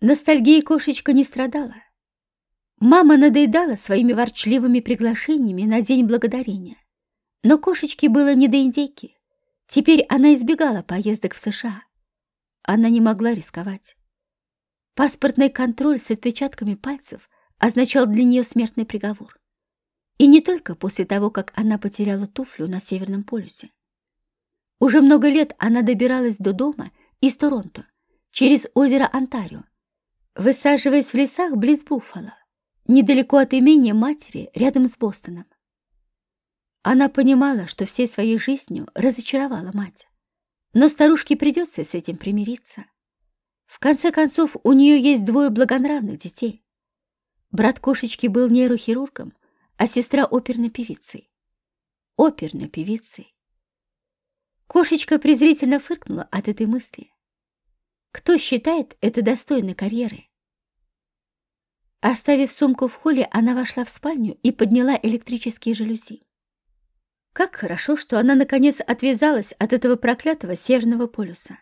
Ностальгией кошечка не страдала. Мама надоедала своими ворчливыми приглашениями на День Благодарения. Но кошечке было не до индейки. Теперь она избегала поездок в США. Она не могла рисковать. Паспортный контроль с отпечатками пальцев означал для нее смертный приговор. И не только после того, как она потеряла туфлю на Северном полюсе. Уже много лет она добиралась до дома из Торонто через озеро Онтарио, высаживаясь в лесах близ Буффало, недалеко от имения матери, рядом с Бостоном. Она понимала, что всей своей жизнью разочаровала мать. Но старушке придется с этим примириться. В конце концов, у нее есть двое благонравных детей. Брат кошечки был нейрохирургом, а сестра оперной певицей. Оперной певицей. Кошечка презрительно фыркнула от этой мысли. Кто считает это достойной карьеры? Оставив сумку в холле, она вошла в спальню и подняла электрические жалюзи. Как хорошо, что она наконец отвязалась от этого проклятого Северного полюса.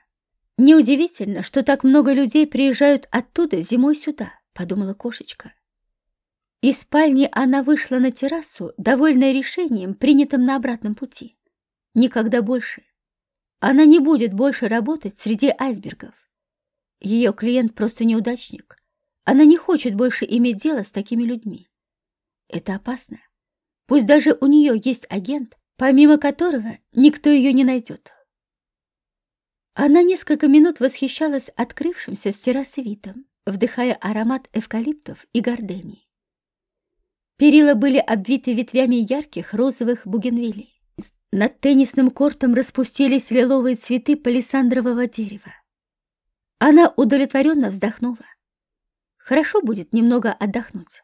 Неудивительно, что так много людей приезжают оттуда зимой сюда, подумала кошечка. Из спальни она вышла на террасу, довольная решением, принятым на обратном пути. Никогда больше. Она не будет больше работать среди айсбергов. Ее клиент просто неудачник. Она не хочет больше иметь дело с такими людьми. Это опасно. Пусть даже у нее есть агент, помимо которого никто ее не найдет. Она несколько минут восхищалась открывшимся с террасы видом, вдыхая аромат эвкалиптов и гордений. Перила были обвиты ветвями ярких розовых бугенвилей. Над теннисным кортом распустились лиловые цветы палисандрового дерева. Она удовлетворенно вздохнула. Хорошо будет немного отдохнуть.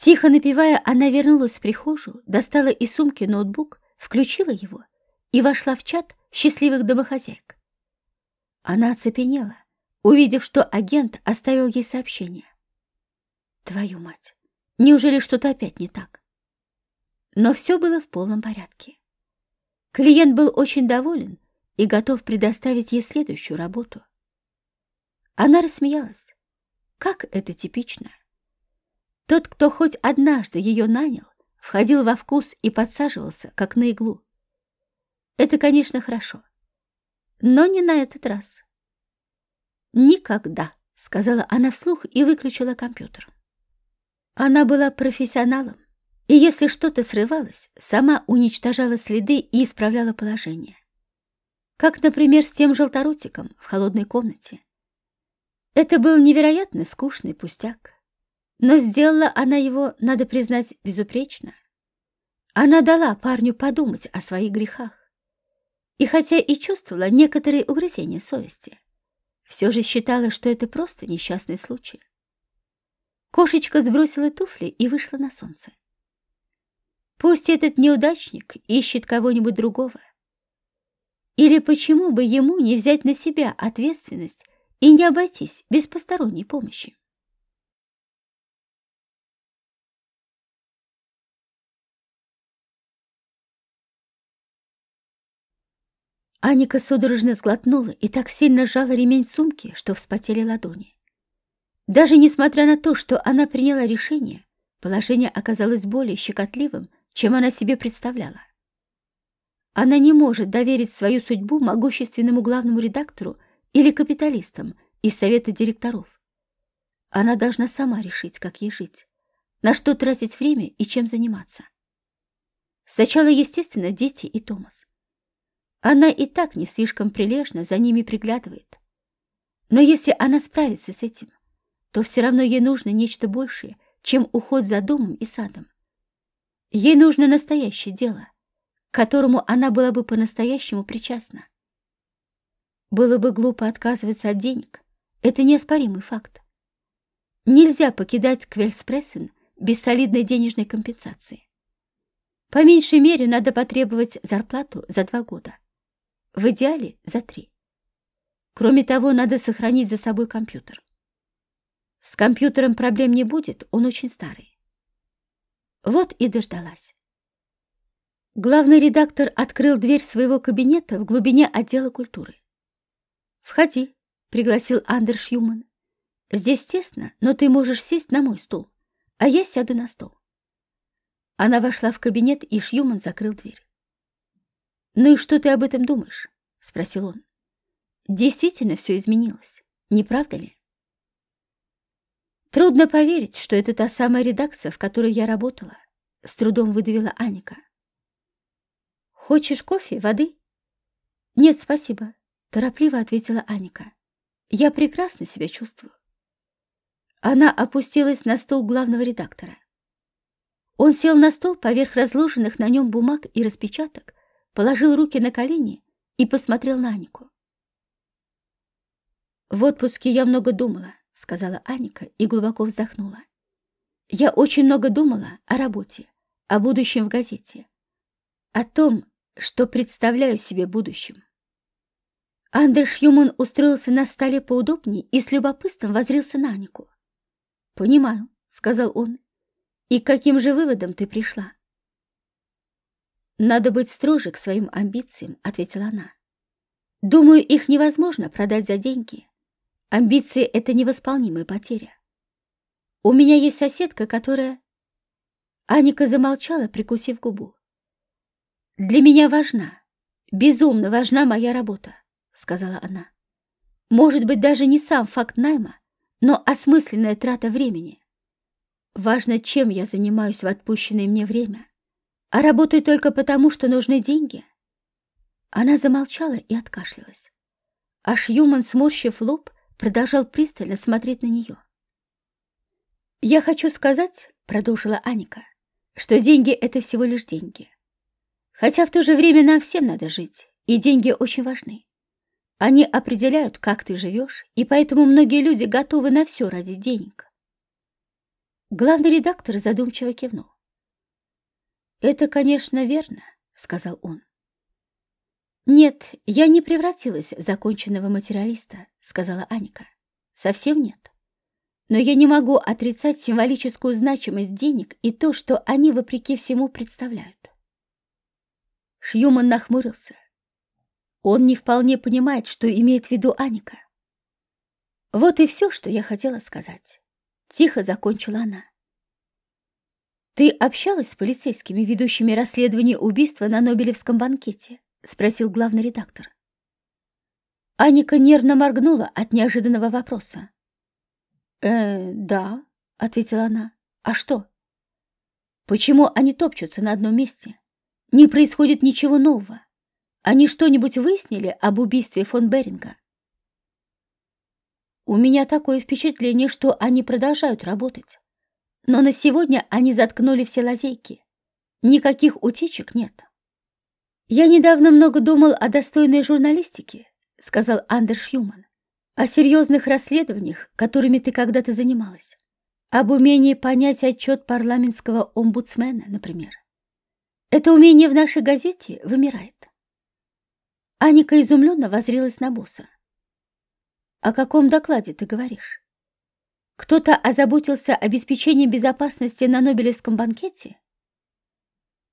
Тихо напевая, она вернулась в прихожую, достала из сумки ноутбук, включила его и вошла в чат счастливых домохозяек. Она оцепенела, увидев, что агент оставил ей сообщение. Твою мать! Неужели что-то опять не так? Но все было в полном порядке. Клиент был очень доволен и готов предоставить ей следующую работу. Она рассмеялась. Как это типично. Тот, кто хоть однажды ее нанял, входил во вкус и подсаживался, как на иглу. Это, конечно, хорошо. Но не на этот раз. «Никогда», — сказала она вслух и выключила компьютер. Она была профессионалом, и если что-то срывалось, сама уничтожала следы и исправляла положение. Как, например, с тем желторотиком в холодной комнате. Это был невероятно скучный пустяк, но сделала она его, надо признать, безупречно. Она дала парню подумать о своих грехах. И хотя и чувствовала некоторые угрызения совести, все же считала, что это просто несчастный случай. Кошечка сбросила туфли и вышла на солнце. Пусть этот неудачник ищет кого-нибудь другого. Или почему бы ему не взять на себя ответственность и не обойтись без посторонней помощи? Аника судорожно сглотнула и так сильно сжала ремень сумки, что вспотели ладони. Даже несмотря на то, что она приняла решение, положение оказалось более щекотливым, чем она себе представляла. Она не может доверить свою судьбу могущественному главному редактору или капиталистам из совета директоров. Она должна сама решить, как ей жить, на что тратить время и чем заниматься. Сначала, естественно, дети и Томас. Она и так не слишком прилежно за ними приглядывает. Но если она справится с этим, то все равно ей нужно нечто большее, чем уход за домом и садом. Ей нужно настоящее дело, к которому она была бы по-настоящему причастна. Было бы глупо отказываться от денег. Это неоспоримый факт. Нельзя покидать Квельспрессен без солидной денежной компенсации. По меньшей мере надо потребовать зарплату за два года. В идеале за три. Кроме того, надо сохранить за собой компьютер. С компьютером проблем не будет, он очень старый. Вот и дождалась. Главный редактор открыл дверь своего кабинета в глубине отдела культуры. «Входи», — пригласил Андерш Юман. «Здесь тесно, но ты можешь сесть на мой стул, а я сяду на стол». Она вошла в кабинет, и Шьюман закрыл дверь. «Ну и что ты об этом думаешь?» — спросил он. «Действительно все изменилось, не правда ли?» «Трудно поверить, что это та самая редакция, в которой я работала», — с трудом выдавила Аника. «Хочешь кофе, воды?» «Нет, спасибо», — торопливо ответила Аника. «Я прекрасно себя чувствую». Она опустилась на стол главного редактора. Он сел на стол поверх разложенных на нем бумаг и распечаток, положил руки на колени и посмотрел на Анику. «В отпуске я много думала», — сказала Аника и глубоко вздохнула. «Я очень много думала о работе, о будущем в газете, о том, что представляю себе будущем. Андерш Юман устроился на столе поудобнее и с любопытством возрился на Анику. «Понимаю», — сказал он. «И к каким же выводам ты пришла?» «Надо быть строже к своим амбициям», — ответила она. «Думаю, их невозможно продать за деньги. Амбиции — это невосполнимая потеря. У меня есть соседка, которая...» Аника замолчала, прикусив губу. «Для меня важна, безумно важна моя работа», — сказала она. «Может быть, даже не сам факт найма, но осмысленная трата времени. Важно, чем я занимаюсь в отпущенное мне время, а работаю только потому, что нужны деньги». Она замолчала и откашлялась. А Шьюман, сморщив лоб, продолжал пристально смотреть на нее. «Я хочу сказать», — продолжила Аника, — «что деньги — это всего лишь деньги. Хотя в то же время нам всем надо жить, и деньги очень важны. Они определяют, как ты живешь, и поэтому многие люди готовы на все ради денег. Главный редактор задумчиво кивнул. «Это, конечно, верно», — сказал он. «Нет, я не превратилась в законченного материалиста», — сказала Аника. «Совсем нет. Но я не могу отрицать символическую значимость денег и то, что они, вопреки всему, представляют. Шьюман нахмурился. Он не вполне понимает, что имеет в виду Аника. Вот и все, что я хотела сказать. Тихо закончила она. «Ты общалась с полицейскими, ведущими расследование убийства на Нобелевском банкете?» — спросил главный редактор. Аника нервно моргнула от неожиданного вопроса. «Э, да», — ответила она. «А что?» «Почему они топчутся на одном месте? Не происходит ничего нового. Они что-нибудь выяснили об убийстве фон Беринга? У меня такое впечатление, что они продолжают работать. Но на сегодня они заткнули все лазейки. Никаких утечек нет. Я недавно много думал о достойной журналистике, сказал Андерш Юман, о серьезных расследованиях, которыми ты когда-то занималась, об умении понять отчет парламентского омбудсмена, например. Это умение в нашей газете вымирает. Аника изумленно возрилась на босса. «О каком докладе ты говоришь? Кто-то озаботился обеспечением безопасности на Нобелевском банкете?»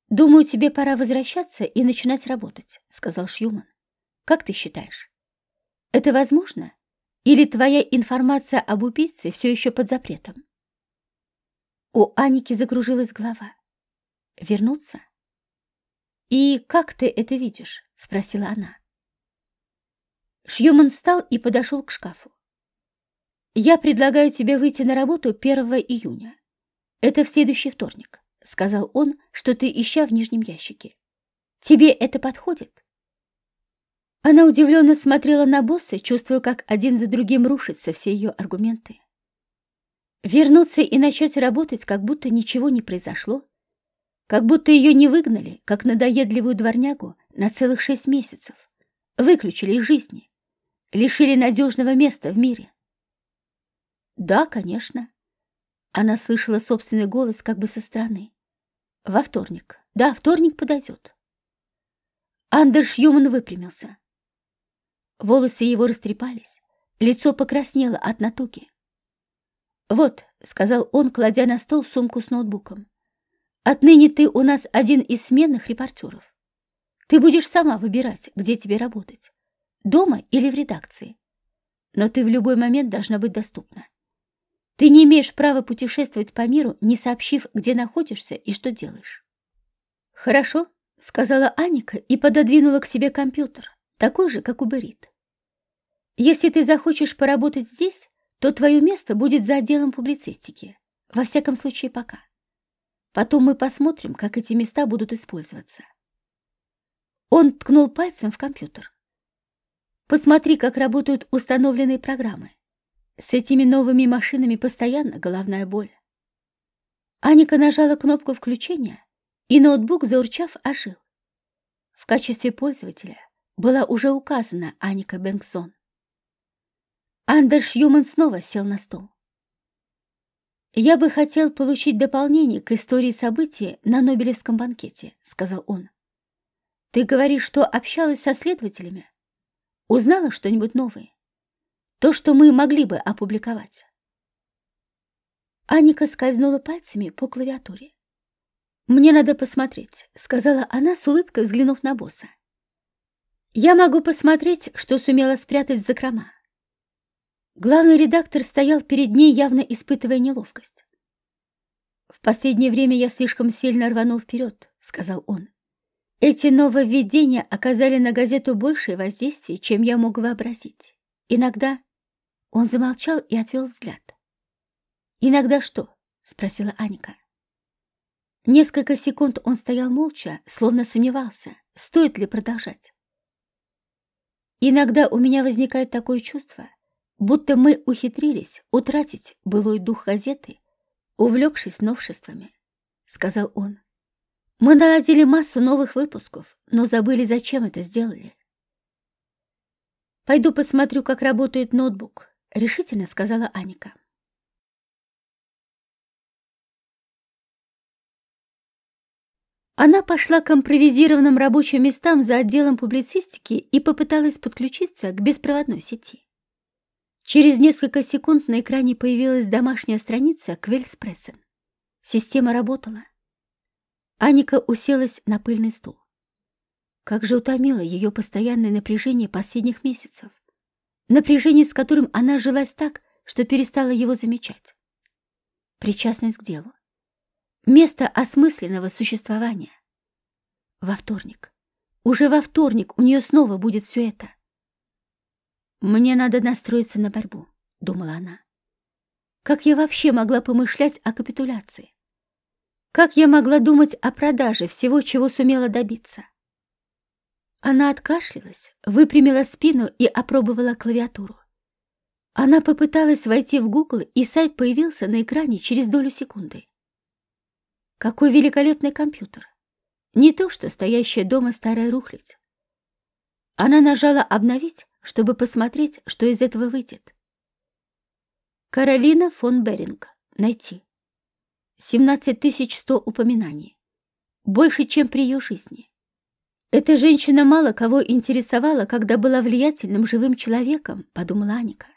«Думаю, тебе пора возвращаться и начинать работать», — сказал Шьюман. «Как ты считаешь? Это возможно? Или твоя информация об убийце все еще под запретом?» У Аники закружилась голова. «Вернуться?» «И как ты это видишь?» — спросила она. Шьюман встал и подошел к шкафу. «Я предлагаю тебе выйти на работу 1 июня. Это в следующий вторник», — сказал он, что ты ища в нижнем ящике. «Тебе это подходит?» Она удивленно смотрела на босса, чувствуя, как один за другим рушатся все ее аргументы. Вернуться и начать работать, как будто ничего не произошло, как будто ее не выгнали, как надоедливую дворнягу, на целых шесть месяцев. Выключили из жизни. Лишили надежного места в мире. Да, конечно. Она слышала собственный голос как бы со стороны. Во вторник. Да, вторник подойдет. Андерш Юман выпрямился. Волосы его растрепались, лицо покраснело от натуги. «Вот», — сказал он, кладя на стол сумку с ноутбуком, Отныне ты у нас один из сменных репортеров. Ты будешь сама выбирать, где тебе работать. Дома или в редакции. Но ты в любой момент должна быть доступна. Ты не имеешь права путешествовать по миру, не сообщив, где находишься и что делаешь. Хорошо, — сказала Аника и пододвинула к себе компьютер, такой же, как у Берит. «Если ты захочешь поработать здесь, то твое место будет за отделом публицистики. Во всяком случае, пока. Потом мы посмотрим, как эти места будут использоваться». Он ткнул пальцем в компьютер. «Посмотри, как работают установленные программы. С этими новыми машинами постоянно головная боль». Аника нажала кнопку включения, и ноутбук, заурчав, ожил. В качестве пользователя была уже указана Аника Бенгсон. Андерш Юман снова сел на стол. «Я бы хотел получить дополнение к истории событий на Нобелевском банкете», — сказал он. «Ты говоришь, что общалась со следователями? Узнала что-нибудь новое? То, что мы могли бы опубликовать?» Аника скользнула пальцами по клавиатуре. «Мне надо посмотреть», — сказала она с улыбкой, взглянув на босса. «Я могу посмотреть, что сумела спрятать в закрома. Главный редактор стоял перед ней, явно испытывая неловкость. «В последнее время я слишком сильно рванул вперед», — сказал он. «Эти нововведения оказали на газету большее воздействие, чем я мог вообразить. Иногда...» Он замолчал и отвел взгляд. «Иногда что?» — спросила Аника. Несколько секунд он стоял молча, словно сомневался, стоит ли продолжать. «Иногда у меня возникает такое чувство, будто мы ухитрились утратить былой дух газеты, увлекшись новшествами, — сказал он. Мы наладили массу новых выпусков, но забыли, зачем это сделали. «Пойду посмотрю, как работает ноутбук», — решительно сказала Аника. Она пошла к импровизированным рабочим местам за отделом публицистики и попыталась подключиться к беспроводной сети. Через несколько секунд на экране появилась домашняя страница Квельспрессен. Система работала. Аника уселась на пыльный стул. Как же утомило ее постоянное напряжение последних месяцев. Напряжение, с которым она жилась так, что перестала его замечать. Причастность к делу. Место осмысленного существования. Во вторник. Уже во вторник у нее снова будет все это. «Мне надо настроиться на борьбу», — думала она. «Как я вообще могла помышлять о капитуляции? Как я могла думать о продаже всего, чего сумела добиться?» Она откашлялась, выпрямила спину и опробовала клавиатуру. Она попыталась войти в Google, и сайт появился на экране через долю секунды. Какой великолепный компьютер! Не то, что стоящая дома старая рухлядь. Она нажала «Обновить», чтобы посмотреть, что из этого выйдет. Каролина фон Беринг. Найти. 17100 упоминаний. Больше, чем при ее жизни. Эта женщина мало кого интересовала, когда была влиятельным живым человеком, подумала Аника.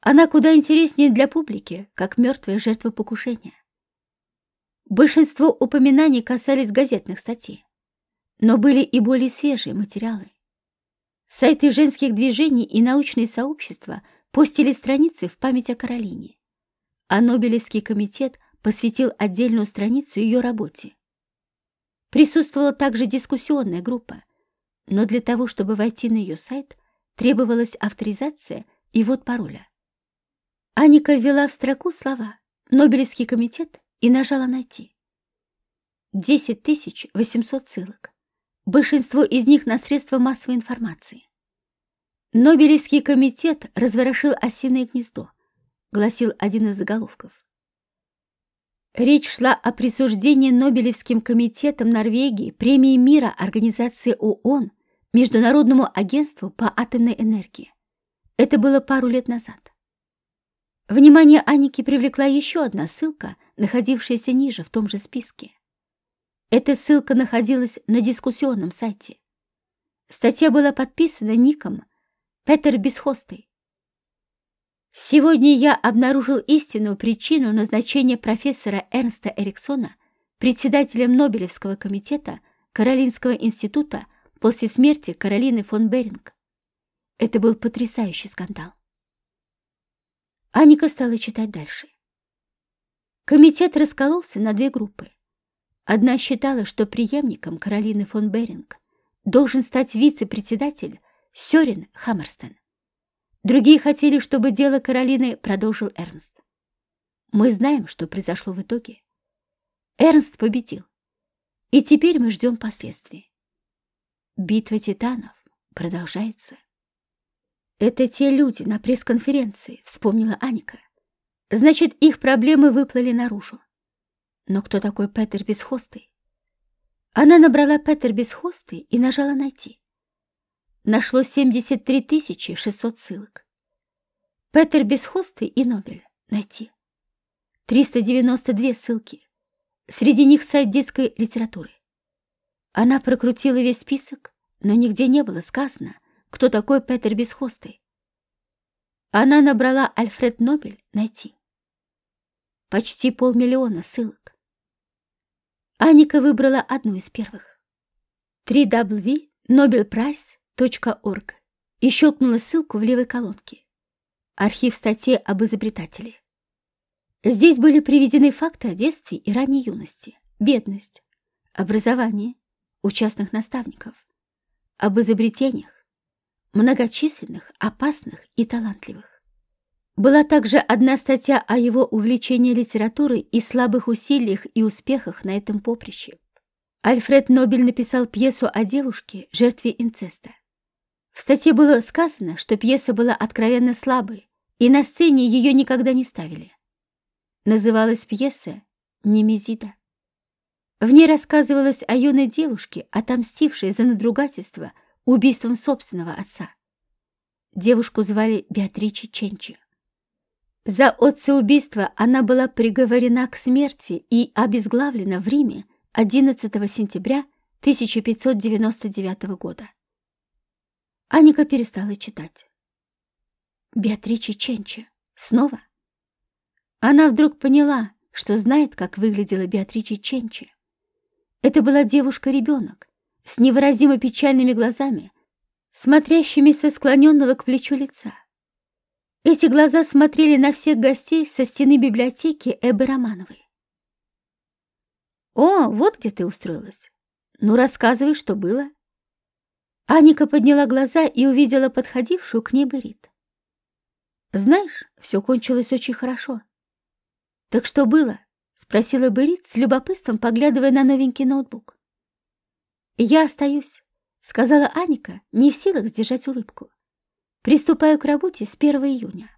Она куда интереснее для публики, как мертвая жертва покушения. Большинство упоминаний касались газетных статей, но были и более свежие материалы. Сайты женских движений и научные сообщества постили страницы в память о Каролине, а Нобелевский комитет посвятил отдельную страницу ее работе. Присутствовала также дискуссионная группа, но для того, чтобы войти на ее сайт, требовалась авторизация и вот пароля. Аника ввела в строку слова «Нобелевский комитет» и нажала «Найти». 10 800 ссылок большинство из них на средства массовой информации. Нобелевский комитет разворошил осиное гнездо, гласил один из заголовков. Речь шла о присуждении Нобелевским комитетом Норвегии премии мира Организации ООН Международному агентству по атомной энергии. Это было пару лет назад. Внимание Аники привлекла еще одна ссылка, находившаяся ниже в том же списке. Эта ссылка находилась на дискуссионном сайте. Статья была подписана ником Петер Бесхостой. Сегодня я обнаружил истинную причину назначения профессора Эрнста Эриксона председателем Нобелевского комитета Каролинского института после смерти Каролины фон Беринг. Это был потрясающий скандал. Аника стала читать дальше. Комитет раскололся на две группы. Одна считала, что преемником Каролины фон Беринг должен стать вице-председатель Сёрен Хаммерстен. Другие хотели, чтобы дело Каролины продолжил Эрнст. Мы знаем, что произошло в итоге. Эрнст победил. И теперь мы ждем последствий. Битва титанов продолжается. Это те люди на пресс-конференции, вспомнила Аника. Значит, их проблемы выплыли наружу. Но кто такой Петер Бесхостый? Она набрала Петер Бесхостый и нажала «Найти». Нашло 73 600 ссылок. Петер Бесхостый и Нобель. Найти. 392 ссылки. Среди них сайт детской литературы. Она прокрутила весь список, но нигде не было сказано, кто такой Петер Бесхостый. Она набрала Альфред Нобель найти. Почти полмиллиона ссылок. Аника выбрала одну из первых. www.nobelprize.org и щелкнула ссылку в левой колонке. Архив статьи об изобретателе. Здесь были приведены факты о детстве и ранней юности, бедность, образование, у частных наставников, об изобретениях, многочисленных, опасных и талантливых. Была также одна статья о его увлечении литературой и слабых усилиях и успехах на этом поприще. Альфред Нобель написал пьесу о девушке, жертве инцеста. В статье было сказано, что пьеса была откровенно слабой, и на сцене ее никогда не ставили. Называлась пьеса «Немезида». В ней рассказывалось о юной девушке, отомстившей за надругательство убийством собственного отца. Девушку звали Беатричи Ченчи. За отцеубийство она была приговорена к смерти и обезглавлена в Риме 11 сентября 1599 года. Аника перестала читать. Беатричи Ченчи. Снова? Она вдруг поняла, что знает, как выглядела Беатричи Ченчи. Это была девушка-ребенок с невыразимо печальными глазами, смотрящими со склоненного к плечу лица. Эти глаза смотрели на всех гостей со стены библиотеки Эбы Романовой. «О, вот где ты устроилась. Ну, рассказывай, что было». Аника подняла глаза и увидела подходившую к ней Берит. «Знаешь, все кончилось очень хорошо». «Так что было?» — спросила Берит с любопытством, поглядывая на новенький ноутбук. «Я остаюсь», — сказала Аника, не в силах сдержать улыбку. «Приступаю к работе с 1 июня».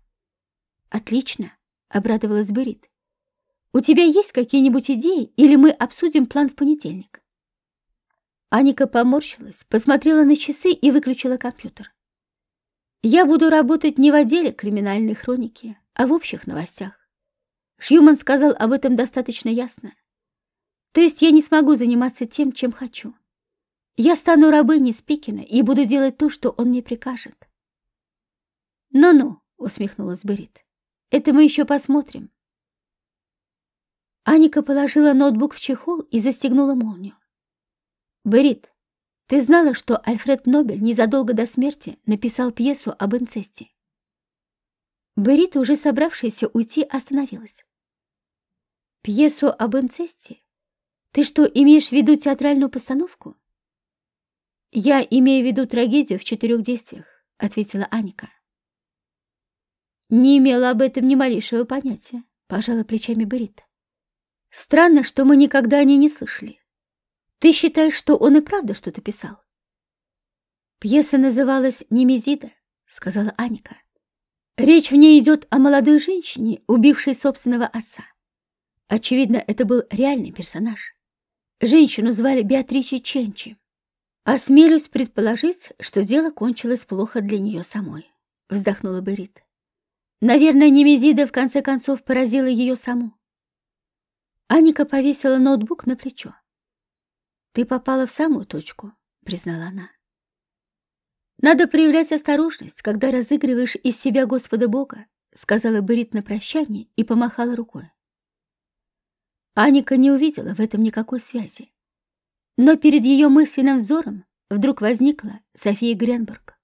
«Отлично», — обрадовалась Берит. «У тебя есть какие-нибудь идеи, или мы обсудим план в понедельник?» Аника поморщилась, посмотрела на часы и выключила компьютер. «Я буду работать не в отделе криминальной хроники, а в общих новостях. Шьюман сказал об этом достаточно ясно. То есть я не смогу заниматься тем, чем хочу. Я стану рабыней Спикина и буду делать то, что он мне прикажет. «Ну-ну», — усмехнулась Берит, — «это мы еще посмотрим». Аника положила ноутбук в чехол и застегнула молнию. «Берит, ты знала, что Альфред Нобель незадолго до смерти написал пьесу об инцесте?» Берит, уже собравшаяся уйти, остановилась. Пьесу об инцесте? Ты что, имеешь в виду театральную постановку? Я имею в виду трагедию в четырех действиях, ответила Аника. Не имела об этом ни малейшего понятия, пожала плечами Берит. Странно, что мы никогда о ней не слышали. Ты считаешь, что он и правда что-то писал? Пьеса называлась «Немезида», — сказала Аника. Речь в ней идет о молодой женщине, убившей собственного отца. Очевидно, это был реальный персонаж. Женщину звали Беатричи Ченчи. Осмелюсь предположить, что дело кончилось плохо для нее самой, вздохнула Берит. Наверное, Немезида в конце концов поразила ее саму. Аника повесила ноутбук на плечо. «Ты попала в самую точку», — признала она. «Надо проявлять осторожность, когда разыгрываешь из себя Господа Бога», — сказала Берит на прощание и помахала рукой. Аника не увидела в этом никакой связи. Но перед ее мысленным взором вдруг возникла София Гренберг.